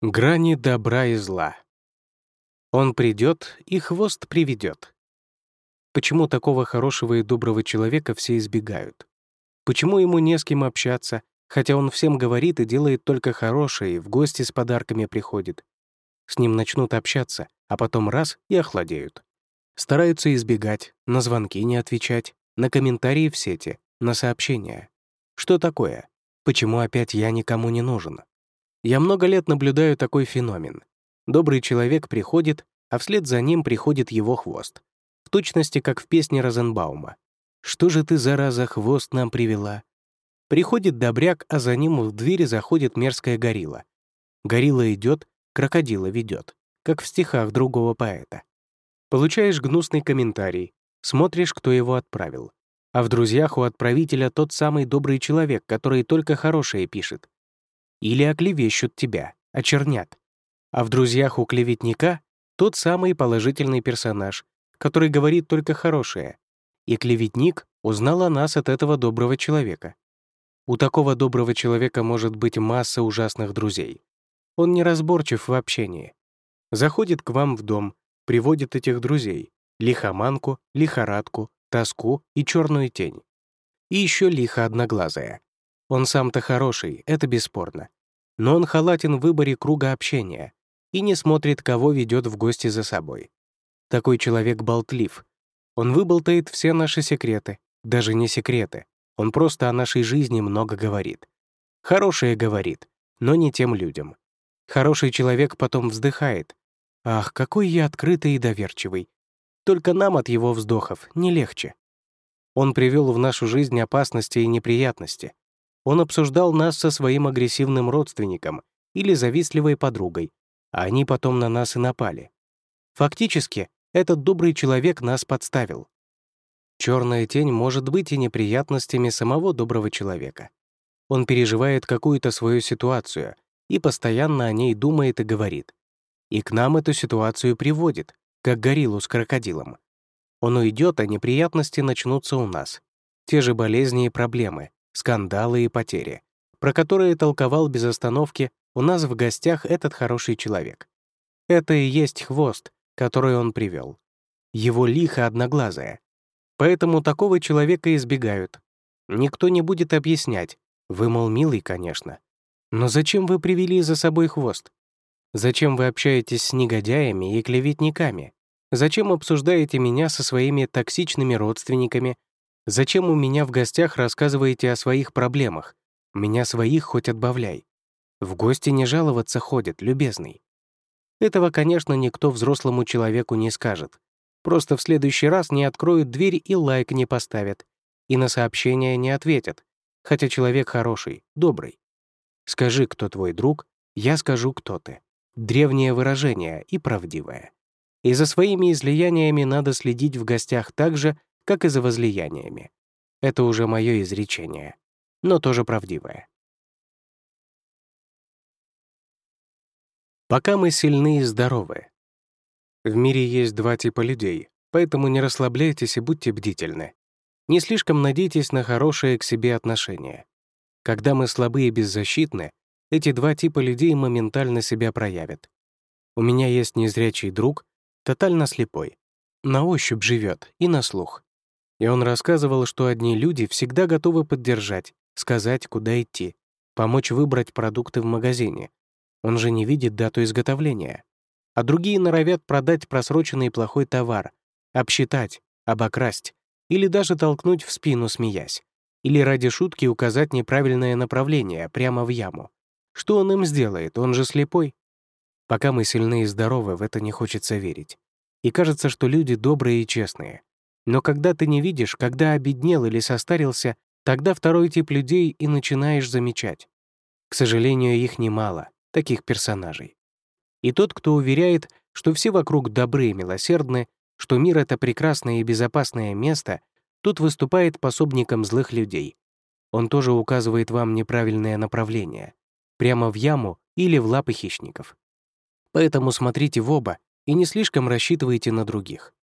Грани добра и зла. Он придет и хвост приведет. Почему такого хорошего и доброго человека все избегают? Почему ему не с кем общаться, хотя он всем говорит и делает только хорошее, и в гости с подарками приходит? С ним начнут общаться, а потом раз — и охладеют. Стараются избегать, на звонки не отвечать, на комментарии в сети, на сообщения. Что такое? Почему опять я никому не нужен? Я много лет наблюдаю такой феномен. Добрый человек приходит, а вслед за ним приходит его хвост. В точности, как в песне Розенбаума. «Что же ты, зараза, хвост нам привела?» Приходит добряк, а за ним в двери заходит мерзкая горилла. Горилла идет, крокодила ведет, как в стихах другого поэта. Получаешь гнусный комментарий, смотришь, кто его отправил. А в друзьях у отправителя тот самый добрый человек, который только хорошее пишет. Или оклевещут тебя, очернят. А в друзьях у клеветника тот самый положительный персонаж, который говорит только хорошее. И клеветник узнал о нас от этого доброго человека. У такого доброго человека может быть масса ужасных друзей. Он неразборчив в общении. Заходит к вам в дом, приводит этих друзей — лихоманку, лихорадку, тоску и черную тень. И еще лихо одноглазая. Он сам-то хороший, это бесспорно. Но он халатен в выборе круга общения и не смотрит, кого ведет в гости за собой. Такой человек болтлив. Он выболтает все наши секреты, даже не секреты. Он просто о нашей жизни много говорит. Хорошее говорит, но не тем людям. Хороший человек потом вздыхает. «Ах, какой я открытый и доверчивый. Только нам от его вздохов не легче». Он привел в нашу жизнь опасности и неприятности, он обсуждал нас со своим агрессивным родственником или завистливой подругой, а они потом на нас и напали. Фактически, этот добрый человек нас подставил. Черная тень может быть и неприятностями самого доброго человека. Он переживает какую-то свою ситуацию и постоянно о ней думает и говорит. И к нам эту ситуацию приводит, как гориллу с крокодилом. Он уйдет, а неприятности начнутся у нас. Те же болезни и проблемы, скандалы и потери, про которые толковал без остановки у нас в гостях этот хороший человек. Это и есть хвост, который он привел. Его лихо одноглазое. Поэтому такого человека избегают. Никто не будет объяснять. Вы, мол, милый, конечно. Но зачем вы привели за собой хвост? Зачем вы общаетесь с негодяями и клеветниками? Зачем обсуждаете меня со своими токсичными родственниками, Зачем у меня в гостях рассказываете о своих проблемах? Меня своих хоть отбавляй. В гости не жаловаться ходит, любезный. Этого, конечно, никто взрослому человеку не скажет. Просто в следующий раз не откроют дверь и лайк не поставят. И на сообщение не ответят. Хотя человек хороший, добрый. Скажи, кто твой друг, я скажу, кто ты. Древнее выражение и правдивое. И за своими излияниями надо следить в гостях так же, как и за возлияниями. Это уже мое изречение, но тоже правдивое. Пока мы сильны и здоровы. В мире есть два типа людей, поэтому не расслабляйтесь и будьте бдительны. Не слишком надейтесь на хорошее к себе отношение. Когда мы слабы и беззащитны, эти два типа людей моментально себя проявят. У меня есть незрячий друг, тотально слепой. На ощупь живет и на слух. И он рассказывал, что одни люди всегда готовы поддержать, сказать, куда идти, помочь выбрать продукты в магазине. Он же не видит дату изготовления. А другие норовят продать просроченный плохой товар, обсчитать, обокрасть или даже толкнуть в спину, смеясь. Или ради шутки указать неправильное направление прямо в яму. Что он им сделает? Он же слепой. Пока мы сильны и здоровы, в это не хочется верить. И кажется, что люди добрые и честные. Но когда ты не видишь, когда обеднел или состарился, тогда второй тип людей и начинаешь замечать. К сожалению, их немало, таких персонажей. И тот, кто уверяет, что все вокруг добры и милосердны, что мир — это прекрасное и безопасное место, тут выступает пособником злых людей. Он тоже указывает вам неправильное направление, прямо в яму или в лапы хищников. Поэтому смотрите в оба и не слишком рассчитывайте на других.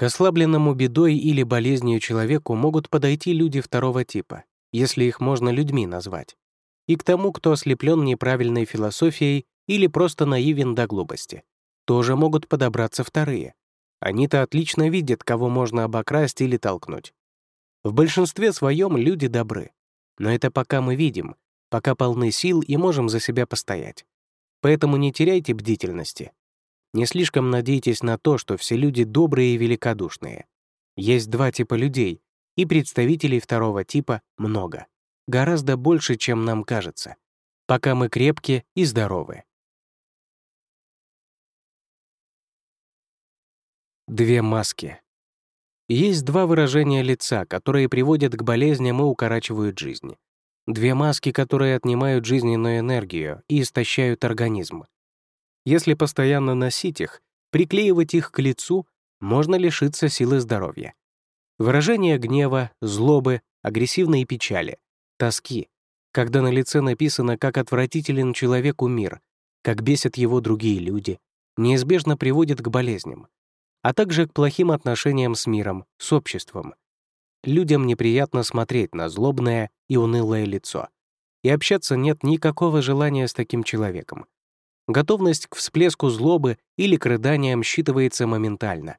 К ослабленному бедой или болезнью человеку могут подойти люди второго типа, если их можно людьми назвать. И к тому, кто ослеплен неправильной философией или просто наивен до глупости, тоже могут подобраться вторые. Они-то отлично видят, кого можно обокрасть или толкнуть. В большинстве своем люди добры. Но это пока мы видим, пока полны сил и можем за себя постоять. Поэтому не теряйте бдительности. Не слишком надейтесь на то, что все люди добрые и великодушные. Есть два типа людей, и представителей второго типа много. Гораздо больше, чем нам кажется. Пока мы крепки и здоровы. Две маски. Есть два выражения лица, которые приводят к болезням и укорачивают жизнь. Две маски, которые отнимают жизненную энергию и истощают организм. Если постоянно носить их, приклеивать их к лицу, можно лишиться силы здоровья. Выражение гнева, злобы, агрессивной печали, тоски, когда на лице написано, как отвратителен человеку мир, как бесят его другие люди, неизбежно приводит к болезням а также к плохим отношениям с миром, с обществом. Людям неприятно смотреть на злобное и унылое лицо. И общаться нет никакого желания с таким человеком. Готовность к всплеску злобы или к рыданиям считывается моментально.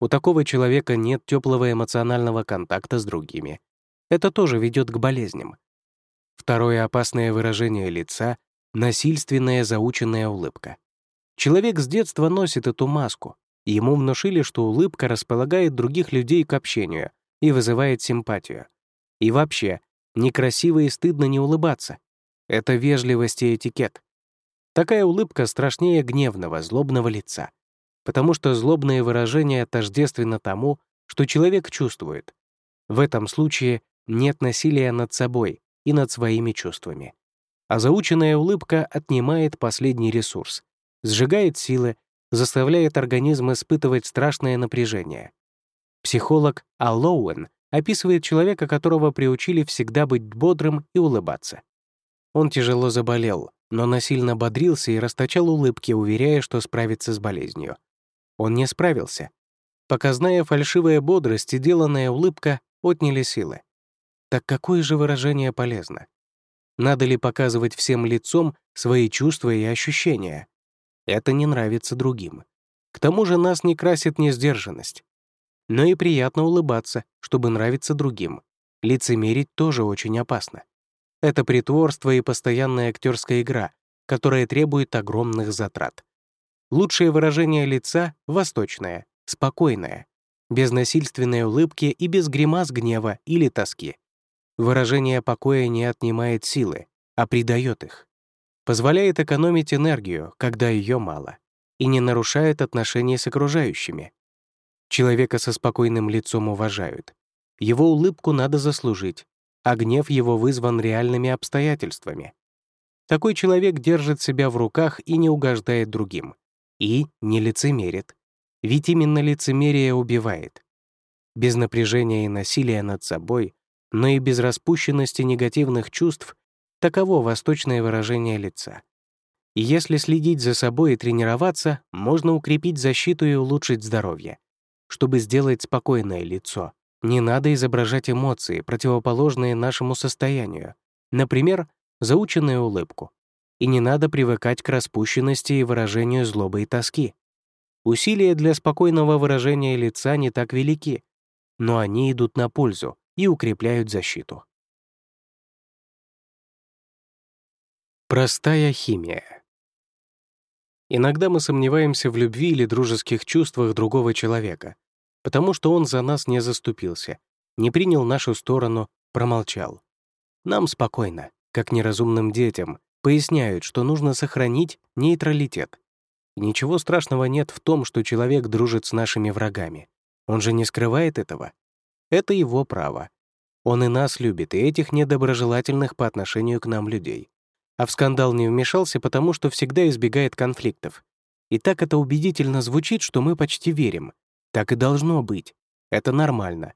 У такого человека нет теплого эмоционального контакта с другими. Это тоже ведет к болезням. Второе опасное выражение лица — насильственная заученная улыбка. Человек с детства носит эту маску, Ему внушили, что улыбка располагает других людей к общению и вызывает симпатию. И вообще, некрасиво и стыдно не улыбаться. Это вежливость и этикет. Такая улыбка страшнее гневного, злобного лица, потому что злобное выражение тождественно тому, что человек чувствует. В этом случае нет насилия над собой и над своими чувствами. А заученная улыбка отнимает последний ресурс, сжигает силы заставляет организм испытывать страшное напряжение. Психолог Аллоуэн описывает человека, которого приучили всегда быть бодрым и улыбаться. Он тяжело заболел, но насильно бодрился и расточал улыбки, уверяя, что справится с болезнью. Он не справился. Показная фальшивая бодрость и деланная улыбка отняли силы. Так какое же выражение полезно? Надо ли показывать всем лицом свои чувства и ощущения? Это не нравится другим. К тому же нас не красит несдержанность. Но и приятно улыбаться, чтобы нравиться другим. Лицемерить тоже очень опасно. Это притворство и постоянная актерская игра, которая требует огромных затрат. Лучшее выражение лица — восточное, спокойное, без насильственной улыбки и без гримас гнева или тоски. Выражение покоя не отнимает силы, а придает их позволяет экономить энергию, когда ее мало, и не нарушает отношения с окружающими. Человека со спокойным лицом уважают. Его улыбку надо заслужить, а гнев его вызван реальными обстоятельствами. Такой человек держит себя в руках и не угождает другим. И не лицемерит. Ведь именно лицемерие убивает. Без напряжения и насилия над собой, но и без распущенности негативных чувств Таково восточное выражение лица. И если следить за собой и тренироваться, можно укрепить защиту и улучшить здоровье. Чтобы сделать спокойное лицо, не надо изображать эмоции, противоположные нашему состоянию. Например, заученную улыбку. И не надо привыкать к распущенности и выражению злобы и тоски. Усилия для спокойного выражения лица не так велики, но они идут на пользу и укрепляют защиту. Простая химия. Иногда мы сомневаемся в любви или дружеских чувствах другого человека, потому что он за нас не заступился, не принял нашу сторону, промолчал. Нам спокойно, как неразумным детям, поясняют, что нужно сохранить нейтралитет. ничего страшного нет в том, что человек дружит с нашими врагами. Он же не скрывает этого. Это его право. Он и нас любит, и этих недоброжелательных по отношению к нам людей а в скандал не вмешался, потому что всегда избегает конфликтов. И так это убедительно звучит, что мы почти верим. Так и должно быть. Это нормально.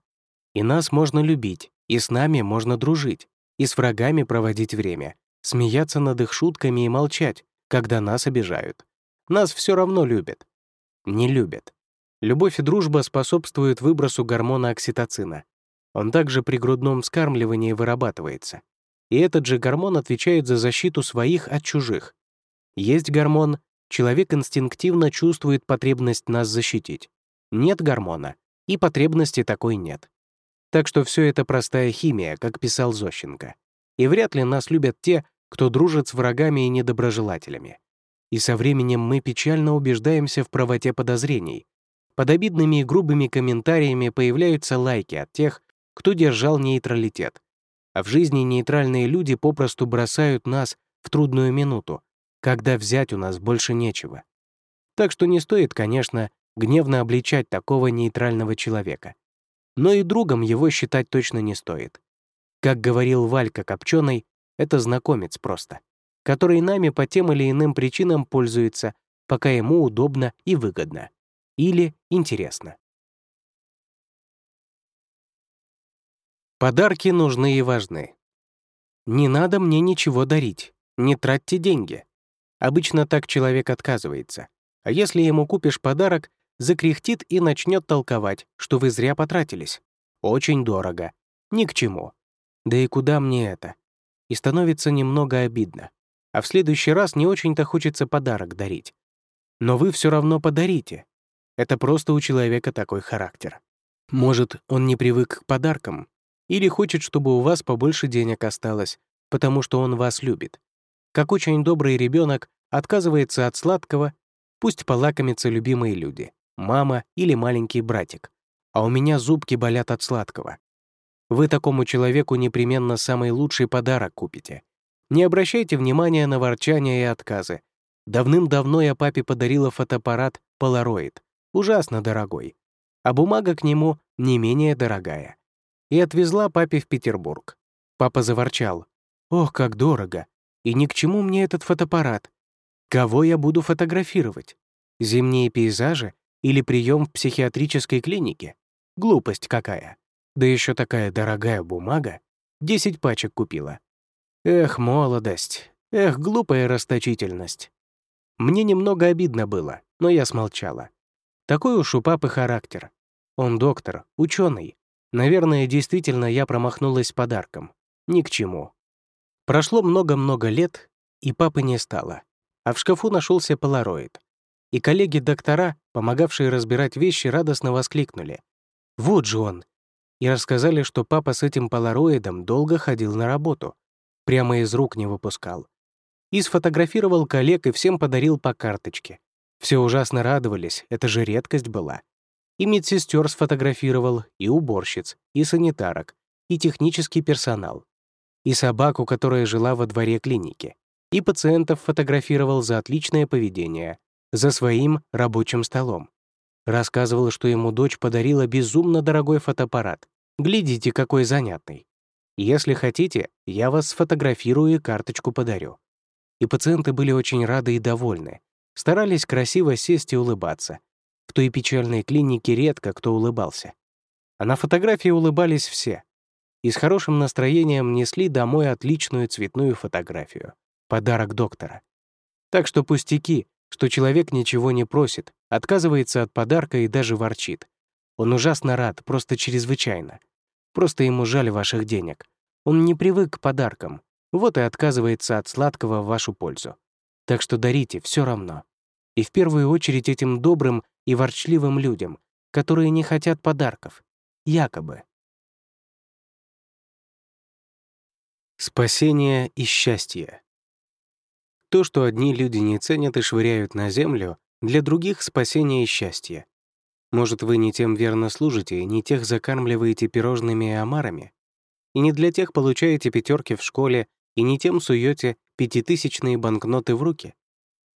И нас можно любить, и с нами можно дружить, и с врагами проводить время, смеяться над их шутками и молчать, когда нас обижают. Нас все равно любят. Не любят. Любовь и дружба способствуют выбросу гормона окситоцина. Он также при грудном вскармливании вырабатывается и этот же гормон отвечает за защиту своих от чужих. Есть гормон, человек инстинктивно чувствует потребность нас защитить. Нет гормона, и потребности такой нет. Так что все это простая химия, как писал Зощенко. И вряд ли нас любят те, кто дружит с врагами и недоброжелателями. И со временем мы печально убеждаемся в правоте подозрений. Под обидными и грубыми комментариями появляются лайки от тех, кто держал нейтралитет. А в жизни нейтральные люди попросту бросают нас в трудную минуту, когда взять у нас больше нечего. Так что не стоит, конечно, гневно обличать такого нейтрального человека. Но и другом его считать точно не стоит. Как говорил Валька Копченый, это знакомец просто, который нами по тем или иным причинам пользуется, пока ему удобно и выгодно. Или интересно. Подарки нужны и важны. Не надо мне ничего дарить, не тратьте деньги. Обычно так человек отказывается. А если ему купишь подарок, закряхтит и начнет толковать, что вы зря потратились. Очень дорого. Ни к чему. Да и куда мне это? И становится немного обидно. А в следующий раз не очень-то хочется подарок дарить. Но вы все равно подарите. Это просто у человека такой характер. Может, он не привык к подаркам, или хочет, чтобы у вас побольше денег осталось, потому что он вас любит. Как очень добрый ребенок отказывается от сладкого, пусть полакомятся любимые люди, мама или маленький братик. А у меня зубки болят от сладкого. Вы такому человеку непременно самый лучший подарок купите. Не обращайте внимания на ворчание и отказы. Давным-давно я папе подарила фотоаппарат Polaroid, ужасно дорогой, а бумага к нему не менее дорогая и отвезла папе в Петербург. Папа заворчал. «Ох, как дорого! И ни к чему мне этот фотоаппарат. Кого я буду фотографировать? Зимние пейзажи или прием в психиатрической клинике? Глупость какая. Да еще такая дорогая бумага. Десять пачек купила. Эх, молодость. Эх, глупая расточительность. Мне немного обидно было, но я смолчала. Такой уж у папы характер. Он доктор, ученый, Наверное, действительно я промахнулась подарком. Ни к чему. Прошло много-много лет, и папы не стало. А в шкафу нашелся полароид. И коллеги-доктора, помогавшие разбирать вещи, радостно воскликнули. «Вот же он!» И рассказали, что папа с этим полароидом долго ходил на работу. Прямо из рук не выпускал. И сфотографировал коллег и всем подарил по карточке. Все ужасно радовались, это же редкость была. И медсестер сфотографировал, и уборщиц, и санитарок, и технический персонал, и собаку, которая жила во дворе клиники, и пациентов фотографировал за отличное поведение, за своим рабочим столом. Рассказывал, что ему дочь подарила безумно дорогой фотоаппарат. Глядите, какой занятный. Если хотите, я вас сфотографирую и карточку подарю. И пациенты были очень рады и довольны. Старались красиво сесть и улыбаться, в той печальной клинике редко кто улыбался. А на фотографии улыбались все. И с хорошим настроением несли домой отличную цветную фотографию. Подарок доктора. Так что пустяки, что человек ничего не просит, отказывается от подарка и даже ворчит. Он ужасно рад, просто чрезвычайно. Просто ему жаль ваших денег. Он не привык к подаркам, вот и отказывается от сладкого в вашу пользу. Так что дарите все равно. И в первую очередь этим добрым и ворчливым людям, которые не хотят подарков. Якобы. Спасение и счастье. То, что одни люди не ценят и швыряют на землю, для других — спасение и счастье. Может, вы не тем верно служите, не тех закармливаете пирожными и омарами, и не для тех получаете пятерки в школе, и не тем суете пятитысячные банкноты в руки.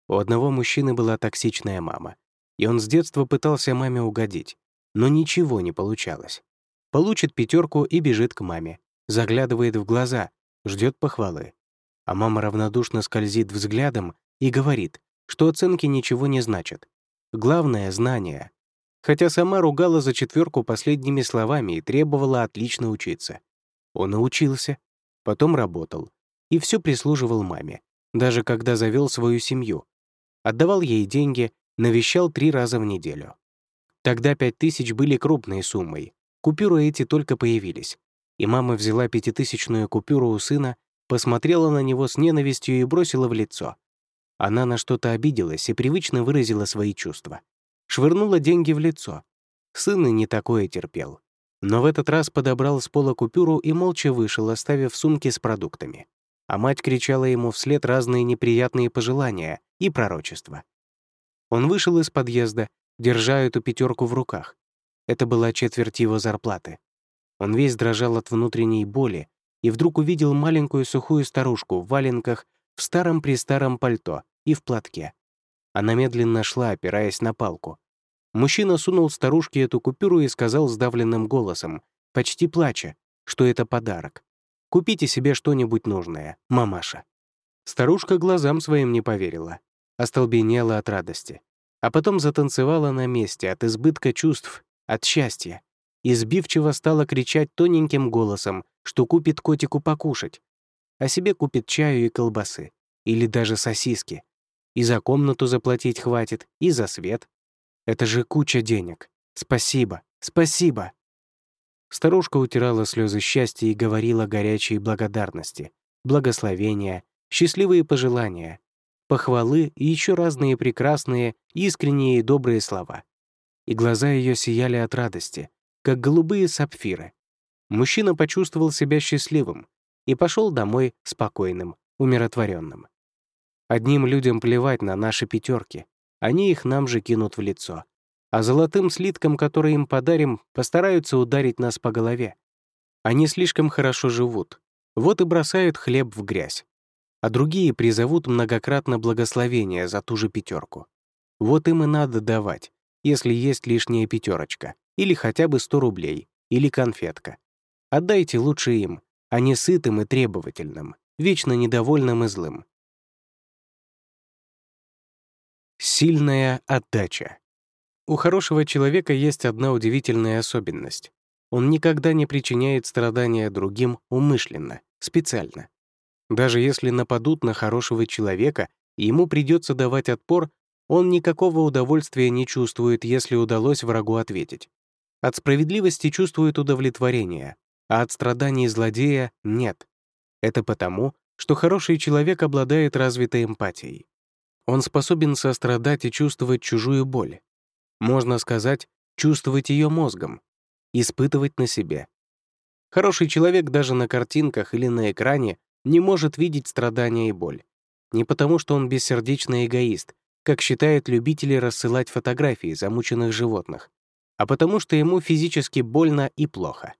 У одного мужчины была токсичная мама, и он с детства пытался маме угодить, но ничего не получалось. Получит пятерку и бежит к маме, заглядывает в глаза, ждет похвалы. А мама равнодушно скользит взглядом и говорит, что оценки ничего не значат. Главное — знание. Хотя сама ругала за четверку последними словами и требовала отлично учиться. Он научился, потом работал и все прислуживал маме, даже когда завел свою семью. Отдавал ей деньги, навещал три раза в неделю. Тогда пять тысяч были крупной суммой. Купюры эти только появились. И мама взяла пятитысячную купюру у сына, посмотрела на него с ненавистью и бросила в лицо. Она на что-то обиделась и привычно выразила свои чувства. Швырнула деньги в лицо. Сын и не такое терпел. Но в этот раз подобрал с пола купюру и молча вышел, оставив сумки с продуктами. А мать кричала ему вслед разные неприятные пожелания и пророчества. Он вышел из подъезда, держа эту пятерку в руках. Это была четверть его зарплаты. Он весь дрожал от внутренней боли и вдруг увидел маленькую сухую старушку в валенках, в старом-престаром пальто и в платке. Она медленно шла, опираясь на палку. Мужчина сунул старушке эту купюру и сказал сдавленным голосом, почти плача, что это подарок. «Купите себе что-нибудь нужное, мамаша». Старушка глазам своим не поверила, остолбенела от радости, а потом затанцевала на месте от избытка чувств, от счастья и сбивчиво стала кричать тоненьким голосом, что купит котику покушать, а себе купит чаю и колбасы, или даже сосиски. И за комнату заплатить хватит, и за свет. Это же куча денег. Спасибо, спасибо. Старушка утирала слезы счастья и говорила горячие благодарности, благословения, счастливые пожелания, похвалы и еще разные прекрасные, искренние и добрые слова. И глаза ее сияли от радости, как голубые сапфиры. Мужчина почувствовал себя счастливым и пошел домой спокойным, умиротворенным. Одним людям плевать на наши пятерки, они их нам же кинут в лицо. А золотым слиткам, которые им подарим, постараются ударить нас по голове. Они слишком хорошо живут, вот и бросают хлеб в грязь. А другие призовут многократно благословение за ту же пятерку. Вот им и надо давать, если есть лишняя пятерочка или хотя бы 100 рублей, или конфетка. Отдайте лучше им, а не сытым и требовательным, вечно недовольным и злым. Сильная отдача. У хорошего человека есть одна удивительная особенность. Он никогда не причиняет страдания другим умышленно, специально. Даже если нападут на хорошего человека, ему придется давать отпор, он никакого удовольствия не чувствует, если удалось врагу ответить. От справедливости чувствует удовлетворение, а от страданий злодея — нет. Это потому, что хороший человек обладает развитой эмпатией. Он способен сострадать и чувствовать чужую боль. Можно сказать, чувствовать ее мозгом, испытывать на себе. Хороший человек даже на картинках или на экране не может видеть страдания и боль. Не потому, что он бессердечный эгоист, как считают любители рассылать фотографии замученных животных, а потому что ему физически больно и плохо.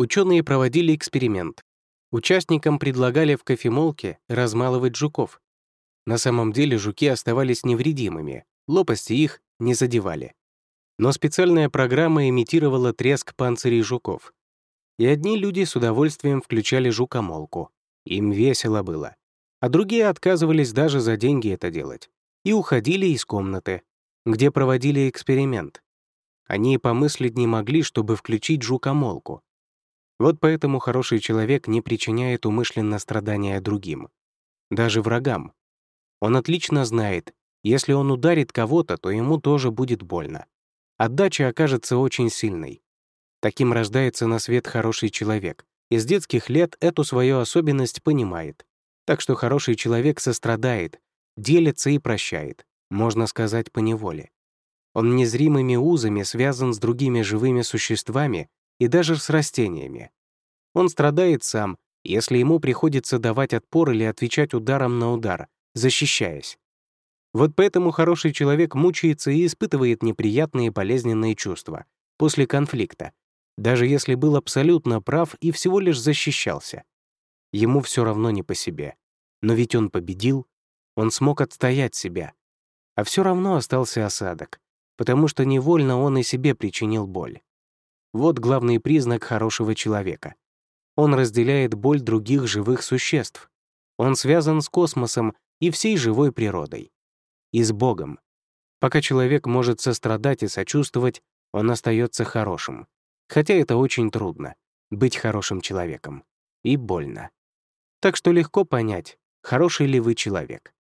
Ученые проводили эксперимент. Участникам предлагали в кофемолке размалывать жуков. На самом деле жуки оставались невредимыми, лопасти их не задевали. Но специальная программа имитировала треск панцирей жуков. И одни люди с удовольствием включали жукомолку. Им весело было. А другие отказывались даже за деньги это делать. И уходили из комнаты, где проводили эксперимент. Они и помыслить не могли, чтобы включить жукомолку. Вот поэтому хороший человек не причиняет умышленно страдания другим, даже врагам. Он отлично знает, если он ударит кого-то, то ему тоже будет больно. Отдача окажется очень сильной. Таким рождается на свет хороший человек, и с детских лет эту свою особенность понимает. Так что хороший человек сострадает, делится и прощает, можно сказать, по неволе. Он незримыми узами связан с другими живыми существами и даже с растениями. Он страдает сам, если ему приходится давать отпор или отвечать ударом на удар, защищаясь. Вот поэтому хороший человек мучается и испытывает неприятные болезненные чувства после конфликта, даже если был абсолютно прав и всего лишь защищался. Ему все равно не по себе. Но ведь он победил, он смог отстоять себя. А все равно остался осадок, потому что невольно он и себе причинил боль. Вот главный признак хорошего человека. Он разделяет боль других живых существ. Он связан с космосом и всей живой природой. И с Богом. Пока человек может сострадать и сочувствовать, он остается хорошим. Хотя это очень трудно — быть хорошим человеком. И больно. Так что легко понять, хороший ли вы человек.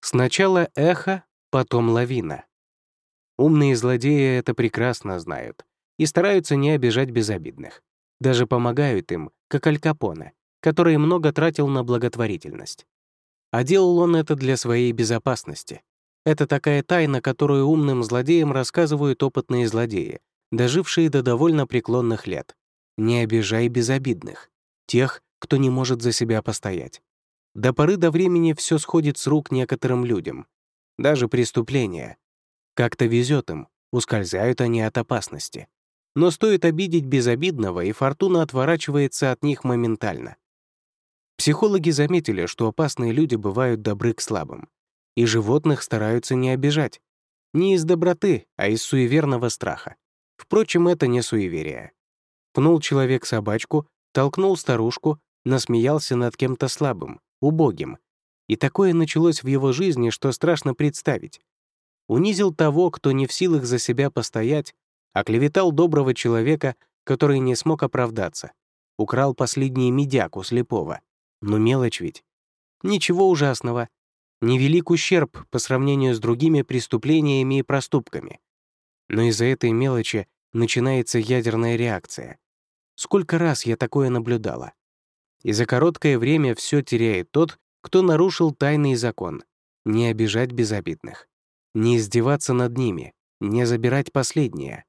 Сначала эхо, потом лавина. Умные злодеи это прекрасно знают и стараются не обижать безобидных. Даже помогают им, как Аль Капоне, который много тратил на благотворительность. А делал он это для своей безопасности. Это такая тайна, которую умным злодеям рассказывают опытные злодеи, дожившие до довольно преклонных лет. Не обижай безобидных, тех, кто не может за себя постоять. До поры до времени все сходит с рук некоторым людям. Даже преступления. Как-то везет им, ускользают они от опасности. Но стоит обидеть безобидного, и фортуна отворачивается от них моментально. Психологи заметили, что опасные люди бывают добры к слабым, и животных стараются не обижать. Не из доброты, а из суеверного страха. Впрочем, это не суеверие. Пнул человек собачку, толкнул старушку, насмеялся над кем-то слабым, убогим. И такое началось в его жизни, что страшно представить. Унизил того, кто не в силах за себя постоять, оклеветал доброго человека, который не смог оправдаться, украл последний медяк у слепого. Но мелочь ведь. Ничего ужасного. Невелик ущерб по сравнению с другими преступлениями и проступками. Но из-за этой мелочи начинается ядерная реакция. Сколько раз я такое наблюдала. И за короткое время все теряет тот, кто нарушил тайный закон — не обижать безобидных, не издеваться над ними, не забирать последнее.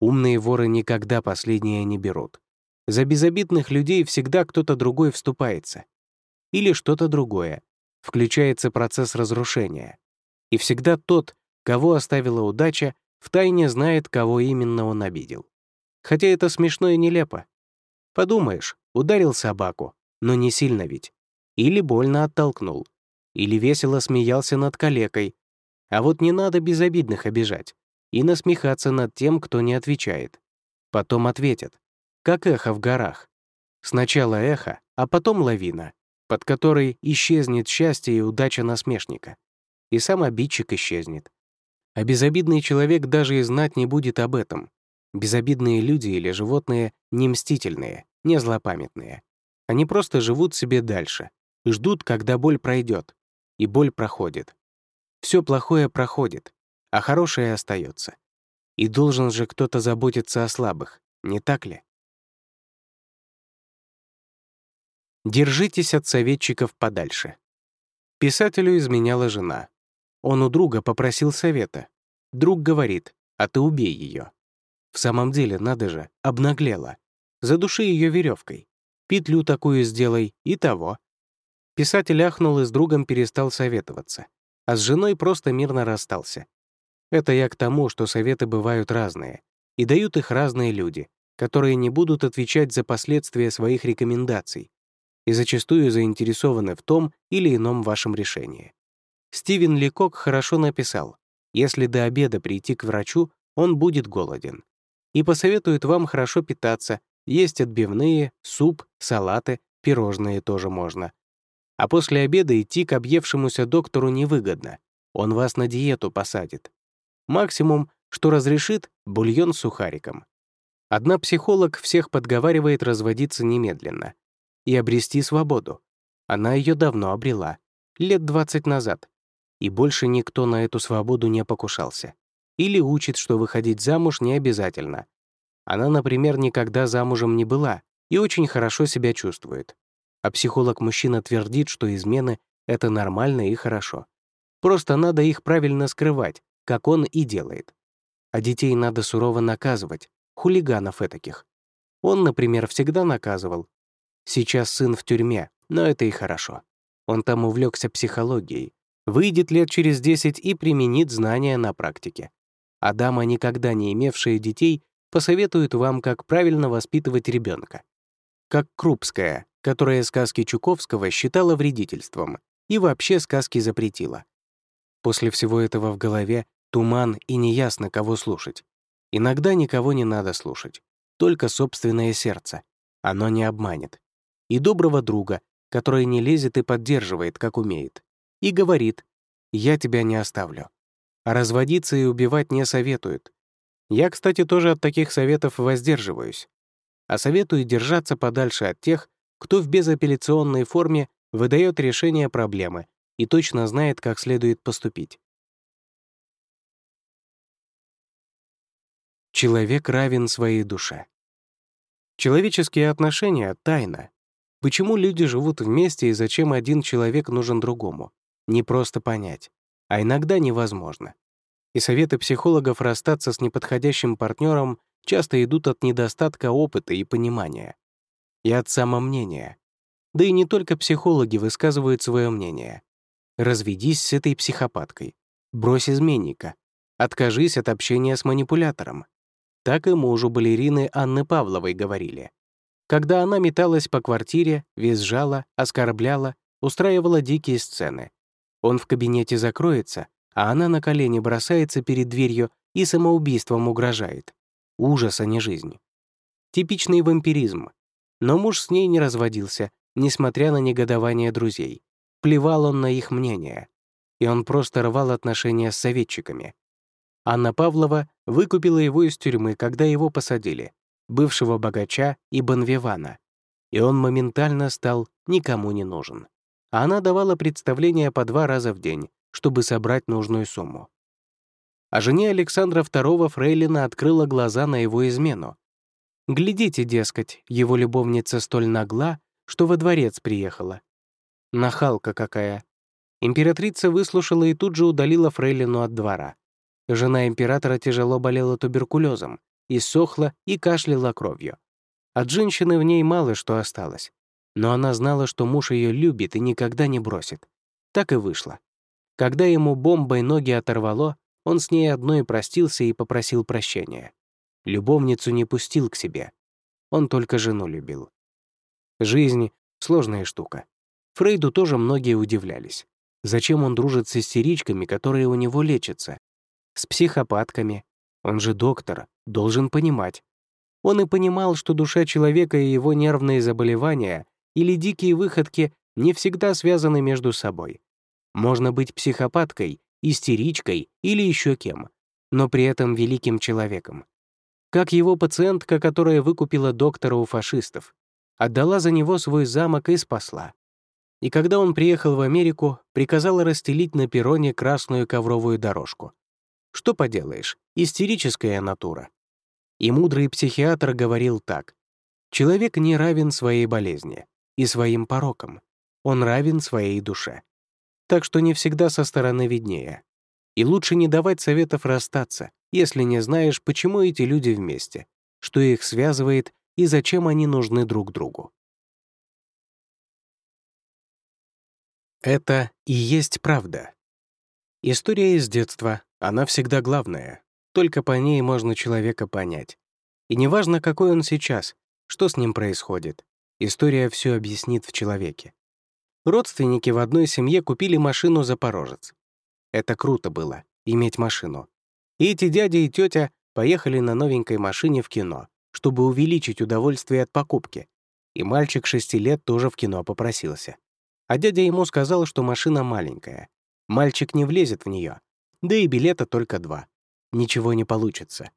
Умные воры никогда последнее не берут. За безобидных людей всегда кто-то другой вступается. Или что-то другое. Включается процесс разрушения. И всегда тот, кого оставила удача, втайне знает, кого именно он обидел. Хотя это смешно и нелепо. Подумаешь, ударил собаку, но не сильно ведь. Или больно оттолкнул. Или весело смеялся над калекой. А вот не надо безобидных обижать и насмехаться над тем, кто не отвечает. Потом ответят. Как эхо в горах. Сначала эхо, а потом лавина, под которой исчезнет счастье и удача насмешника. И сам обидчик исчезнет. А безобидный человек даже и знать не будет об этом, Безобидные люди или животные не мстительные, не злопамятные. Они просто живут себе дальше, ждут, когда боль пройдет. И боль проходит. Все плохое проходит, а хорошее остается. И должен же кто-то заботиться о слабых, не так ли? Держитесь от советчиков подальше. Писателю изменяла жена. Он у друга попросил совета. Друг говорит, а ты убей ее. В самом деле, надо же, обнаглела. Задуши ее веревкой. Петлю такую сделай и того. Писатель ахнул и с другом перестал советоваться, а с женой просто мирно расстался. Это я к тому, что советы бывают разные, и дают их разные люди, которые не будут отвечать за последствия своих рекомендаций и зачастую заинтересованы в том или ином вашем решении. Стивен Ликок хорошо написал, если до обеда прийти к врачу, он будет голоден и посоветует вам хорошо питаться, есть отбивные, суп, салаты, пирожные тоже можно. А после обеда идти к объевшемуся доктору невыгодно. Он вас на диету посадит. Максимум, что разрешит, бульон с сухариком. Одна психолог всех подговаривает разводиться немедленно и обрести свободу. Она ее давно обрела, лет 20 назад. И больше никто на эту свободу не покушался. Или учит, что выходить замуж не обязательно. Она, например, никогда замужем не была и очень хорошо себя чувствует. А психолог-мужчина твердит, что измены — это нормально и хорошо. Просто надо их правильно скрывать, как он и делает. А детей надо сурово наказывать, хулиганов этаких. Он, например, всегда наказывал. Сейчас сын в тюрьме, но это и хорошо. Он там увлекся психологией, выйдет лет через 10 и применит знания на практике а дама, никогда не имевшая детей, посоветует вам, как правильно воспитывать ребенка. Как Крупская, которая сказки Чуковского считала вредительством и вообще сказки запретила. После всего этого в голове туман и неясно, кого слушать. Иногда никого не надо слушать, только собственное сердце. Оно не обманет. И доброго друга, который не лезет и поддерживает, как умеет. И говорит, «Я тебя не оставлю» а разводиться и убивать не советуют. Я, кстати, тоже от таких советов воздерживаюсь. А советую держаться подальше от тех, кто в безапелляционной форме выдает решение проблемы и точно знает, как следует поступить. Человек равен своей душе. Человеческие отношения — тайна. Почему люди живут вместе и зачем один человек нужен другому? Не просто понять, а иногда невозможно. И советы психологов расстаться с неподходящим партнером часто идут от недостатка опыта и понимания. И от самомнения. Да и не только психологи высказывают свое мнение. Разведись с этой психопаткой. Брось изменника. Откажись от общения с манипулятором. Так и мужу балерины Анны Павловой говорили. Когда она металась по квартире, визжала, оскорбляла, устраивала дикие сцены. Он в кабинете закроется, а она на колени бросается перед дверью и самоубийством угрожает. Ужас, а не жизнь. Типичный вампиризм. Но муж с ней не разводился, несмотря на негодование друзей. Плевал он на их мнение. И он просто рвал отношения с советчиками. Анна Павлова выкупила его из тюрьмы, когда его посадили, бывшего богача и банвивана. И он моментально стал никому не нужен. А она давала представления по два раза в день, чтобы собрать нужную сумму. А жене Александра II Фрейлина открыла глаза на его измену. Глядите, дескать, его любовница столь нагла, что во дворец приехала. Нахалка какая. Императрица выслушала и тут же удалила фрейлину от двора. Жена императора тяжело болела туберкулезом, иссохла и кашляла кровью. От женщины в ней мало что осталось. Но она знала, что муж ее любит и никогда не бросит. Так и вышло. Когда ему бомбой ноги оторвало, он с ней одной простился и попросил прощения. Любовницу не пустил к себе. Он только жену любил. Жизнь — сложная штука. Фрейду тоже многие удивлялись. Зачем он дружит с истеричками, которые у него лечатся? С психопатками. Он же доктор, должен понимать. Он и понимал, что душа человека и его нервные заболевания или дикие выходки не всегда связаны между собой. Можно быть психопаткой, истеричкой или еще кем, но при этом великим человеком. Как его пациентка, которая выкупила доктора у фашистов, отдала за него свой замок и спасла. И когда он приехал в Америку, приказала расстелить на перроне красную ковровую дорожку. Что поделаешь, истерическая натура. И мудрый психиатр говорил так. Человек не равен своей болезни и своим порокам. Он равен своей душе. Так что не всегда со стороны виднее. И лучше не давать советов расстаться, если не знаешь, почему эти люди вместе, что их связывает и зачем они нужны друг другу. Это и есть правда. История из детства, она всегда главная. Только по ней можно человека понять. И неважно, какой он сейчас, что с ним происходит, история все объяснит в человеке. Родственники в одной семье купили машину «Запорожец». Это круто было, иметь машину. И эти дядя и тетя поехали на новенькой машине в кино, чтобы увеличить удовольствие от покупки. И мальчик шести лет тоже в кино попросился. А дядя ему сказал, что машина маленькая. Мальчик не влезет в нее. Да и билета только два. Ничего не получится.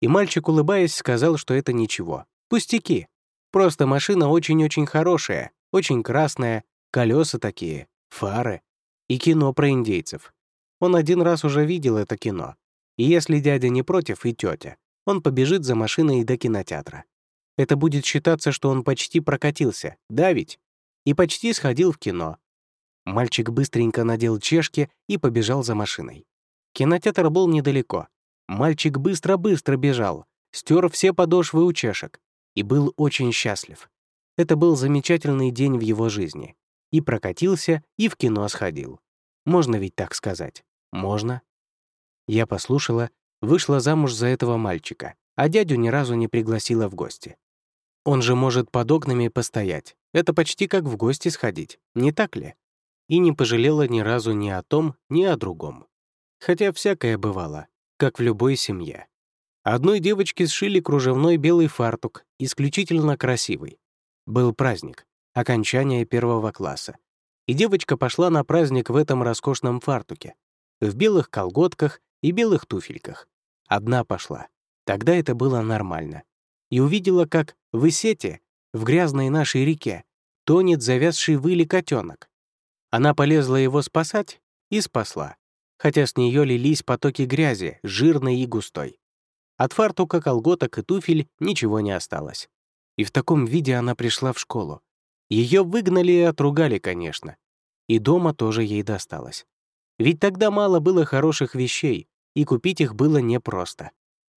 И мальчик, улыбаясь, сказал, что это ничего. Пустяки. Просто машина очень-очень хорошая, очень красная, колеса такие, фары. И кино про индейцев. Он один раз уже видел это кино. И если дядя не против и тетя, он побежит за машиной до кинотеатра. Это будет считаться, что он почти прокатился, да ведь? И почти сходил в кино. Мальчик быстренько надел чешки и побежал за машиной. Кинотеатр был недалеко. Мальчик быстро-быстро бежал, стер все подошвы у чешек и был очень счастлив. Это был замечательный день в его жизни. И прокатился, и в кино сходил. Можно ведь так сказать? Можно. Я послушала Вышла замуж за этого мальчика, а дядю ни разу не пригласила в гости. Он же может под окнами постоять. Это почти как в гости сходить, не так ли? И не пожалела ни разу ни о том, ни о другом. Хотя всякое бывало, как в любой семье. Одной девочке сшили кружевной белый фартук, исключительно красивый. Был праздник, окончание первого класса. И девочка пошла на праздник в этом роскошном фартуке, в белых колготках и белых туфельках. Одна пошла. Тогда это было нормально. И увидела, как в Исете, в грязной нашей реке, тонет завязший выли котенок. Она полезла его спасать и спасла, хотя с нее лились потоки грязи, жирной и густой. От фартука, колготок и туфель ничего не осталось. И в таком виде она пришла в школу. Ее выгнали и отругали, конечно. И дома тоже ей досталось. Ведь тогда мало было хороших вещей, и купить их было непросто.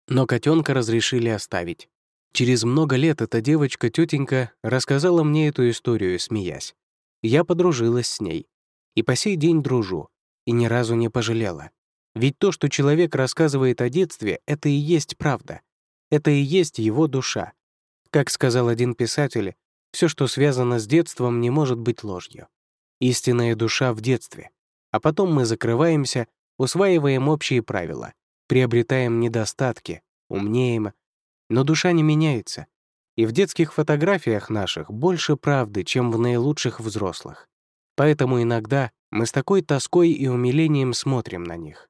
Но котенка разрешили оставить. Через много лет эта девочка-тетенька рассказала мне эту историю, смеясь. Я подружилась с ней. И по сей день дружу. И ни разу не пожалела. Ведь то, что человек рассказывает о детстве, это и есть правда. Это и есть его душа. Как сказал один писатель, все, что связано с детством, не может быть ложью. Истинная душа в детстве. А потом мы закрываемся, усваиваем общие правила, приобретаем недостатки, умнеем. Но душа не меняется. И в детских фотографиях наших больше правды, чем в наилучших взрослых. Поэтому иногда мы с такой тоской и умилением смотрим на них.